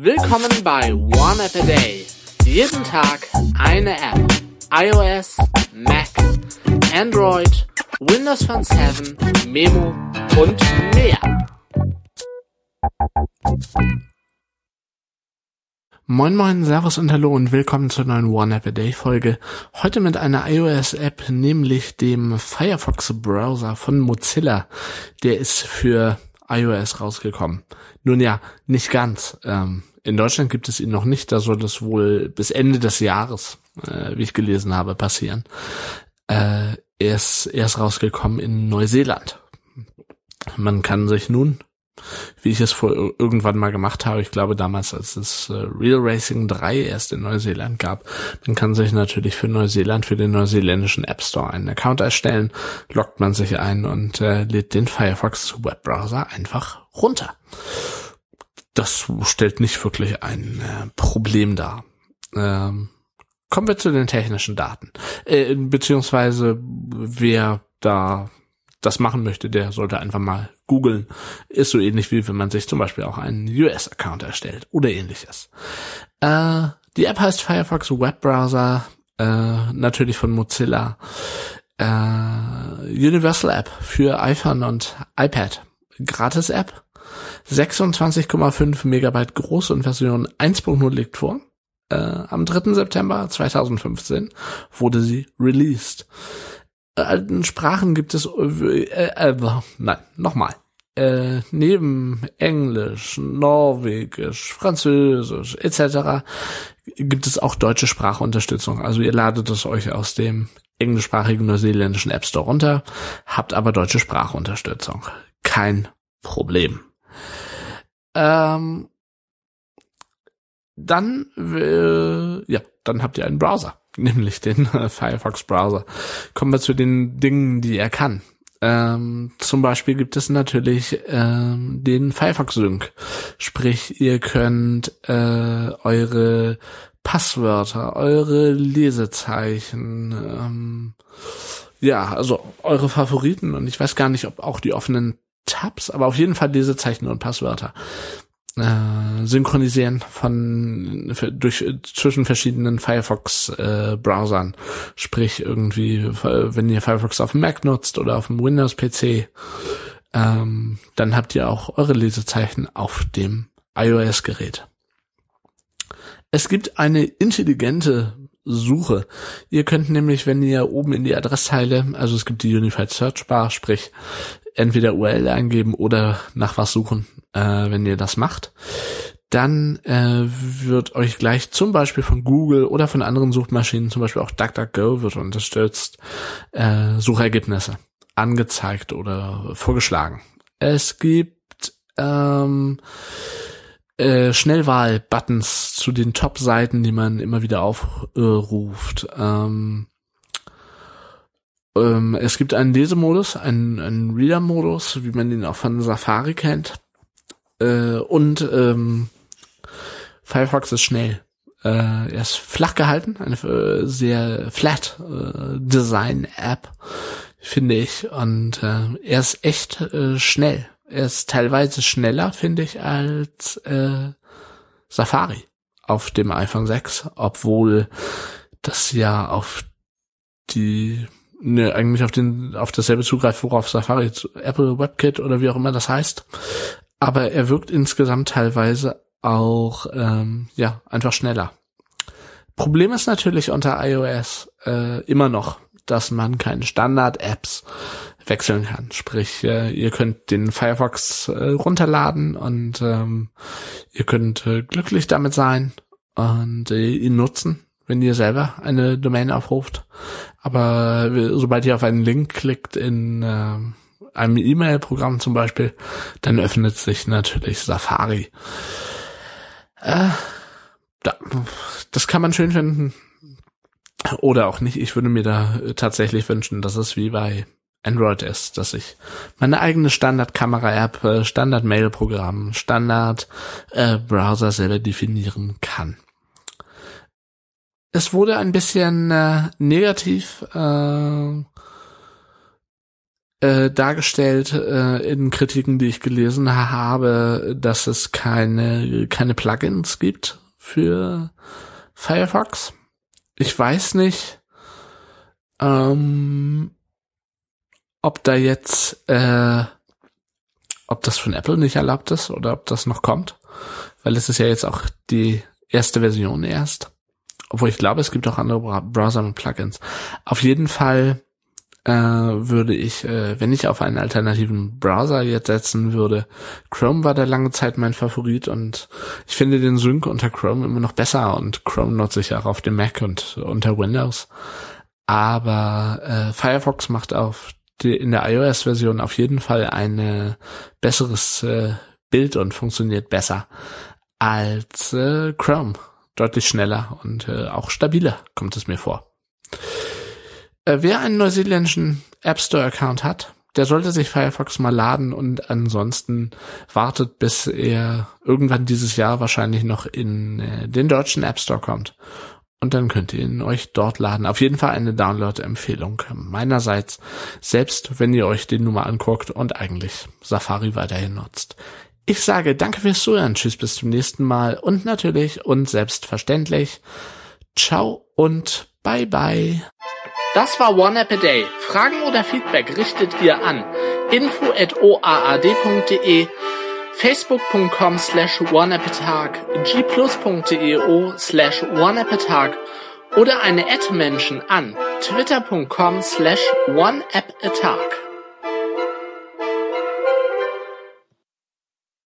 Willkommen bei One App a Day. Jeden Tag eine App. iOS, Mac, Android, Windows Phone 7, Memo und mehr. Moin moin, Servus und Hallo und willkommen zur neuen One App a Day Folge. Heute mit einer iOS App, nämlich dem Firefox Browser von Mozilla. Der ist für iOS rausgekommen. Nun ja, nicht ganz. Ähm, in Deutschland gibt es ihn noch nicht. Da soll das wohl bis Ende des Jahres, äh, wie ich gelesen habe, passieren. Äh, er, ist, er ist rausgekommen in Neuseeland. Man kann sich nun, wie ich es vor irgendwann mal gemacht habe, ich glaube damals, als es äh, Real Racing 3 erst in Neuseeland gab, man kann sich natürlich für Neuseeland, für den neuseeländischen App Store einen Account erstellen, loggt man sich ein und äh, lädt den Firefox Webbrowser einfach runter das stellt nicht wirklich ein äh, Problem dar. Ähm, kommen wir zu den technischen Daten. Äh, beziehungsweise wer da das machen möchte, der sollte einfach mal googeln. Ist so ähnlich wie wenn man sich zum Beispiel auch einen US-Account erstellt oder ähnliches. Äh, die App heißt Firefox Webbrowser, äh, natürlich von Mozilla. Äh, Universal App für iPhone und iPad. Gratis App 26,5 Megabyte groß und Version 1.0 liegt vor. Äh, am 3. September 2015 wurde sie released. Alten Sprachen gibt es, äh, äh, nein, nochmal. Äh, neben Englisch, Norwegisch, Französisch etc. gibt es auch deutsche Sprachunterstützung. Also ihr ladet es euch aus dem englischsprachigen neuseeländischen App Store runter, habt aber deutsche Sprachunterstützung. Kein Problem. Ähm, dann, äh, ja, dann habt ihr einen Browser, nämlich den äh, Firefox Browser. Kommen wir zu den Dingen, die er kann. Ähm, zum Beispiel gibt es natürlich ähm, den Firefox Sync. Sprich, ihr könnt äh, eure Passwörter, eure Lesezeichen, ähm, ja, also eure Favoriten und ich weiß gar nicht, ob auch die offenen Tabs, aber auf jeden Fall Lesezeichen und Passwörter äh, synchronisieren von durch zwischen verschiedenen Firefox äh, Browsern. Sprich irgendwie, wenn ihr Firefox auf dem Mac nutzt oder auf dem Windows PC, ähm, dann habt ihr auch eure Lesezeichen auf dem iOS Gerät. Es gibt eine intelligente Suche. Ihr könnt nämlich, wenn ihr oben in die Adresszeile, also es gibt die Unified Search Bar, sprich entweder URL eingeben oder nach was suchen, äh, wenn ihr das macht. Dann äh, wird euch gleich zum Beispiel von Google oder von anderen Suchmaschinen, zum Beispiel auch DuckDuckGo wird unterstützt, äh, Suchergebnisse angezeigt oder vorgeschlagen. Es gibt ähm, äh, Schnellwahl-Buttons zu den Top-Seiten, die man immer wieder aufruft. Ähm, ähm, es gibt einen Lesemodus, einen, einen Reader-Modus, wie man ihn auch von Safari kennt. Äh, und ähm, Firefox ist schnell. Äh, er ist flach gehalten, eine äh, sehr flat äh, Design-App, finde ich. Und äh, er ist echt äh, schnell. Er ist teilweise schneller, finde ich, als äh, Safari auf dem iPhone 6, obwohl das ja auf die ne, eigentlich auf den, auf dasselbe zugreift, worauf Safari, Apple WebKit oder wie auch immer das heißt. Aber er wirkt insgesamt teilweise auch, ähm, ja, einfach schneller. Problem ist natürlich unter iOS äh, immer noch, dass man keine Standard-Apps wechseln kann. Sprich, äh, ihr könnt den Firefox äh, runterladen und ähm, ihr könnt äh, glücklich damit sein und äh, ihn nutzen wenn ihr selber eine Domain aufruft. Aber sobald ihr auf einen Link klickt in äh, einem E-Mail-Programm zum Beispiel, dann öffnet sich natürlich Safari. Äh, da, das kann man schön finden. Oder auch nicht. Ich würde mir da tatsächlich wünschen, dass es wie bei Android ist, dass ich meine eigene Standard-Kamera-App, äh, Standard-Mail-Programm, Standard-Browser äh, selber definieren kann es wurde ein bisschen äh, negativ äh, äh, dargestellt äh, in Kritiken, die ich gelesen habe, dass es keine keine Plugins gibt für Firefox. Ich weiß nicht, ähm, ob da jetzt, äh, ob das von Apple nicht erlaubt ist oder ob das noch kommt, weil es ist ja jetzt auch die erste Version erst. Obwohl ich glaube, es gibt auch andere Browser mit Plugins. Auf jeden Fall äh, würde ich, äh, wenn ich auf einen alternativen Browser jetzt setzen würde, Chrome war da lange Zeit mein Favorit und ich finde den Sync unter Chrome immer noch besser und Chrome nutze ich auch auf dem Mac und unter Windows. Aber äh, Firefox macht auf die, in der iOS-Version auf jeden Fall ein besseres äh, Bild und funktioniert besser als äh, Chrome. Deutlich schneller und äh, auch stabiler kommt es mir vor. Äh, wer einen neuseeländischen App Store Account hat, der sollte sich Firefox mal laden und ansonsten wartet, bis er irgendwann dieses Jahr wahrscheinlich noch in äh, den deutschen App Store kommt. Und dann könnt ihr ihn euch dort laden. Auf jeden Fall eine Download-Empfehlung meinerseits, selbst wenn ihr euch den Nummer anguckt und eigentlich Safari weiterhin nutzt. Ich sage danke fürs Zuhören, tschüss bis zum nächsten Mal und natürlich und selbstverständlich ciao und bye bye. Das war One App a Day. Fragen oder Feedback richtet ihr an info@oaad.de, facebook.com slash oneappatag, gplus.eo slash oneappatag oder eine Ad-Menschen an twitter.com slash oneappatag.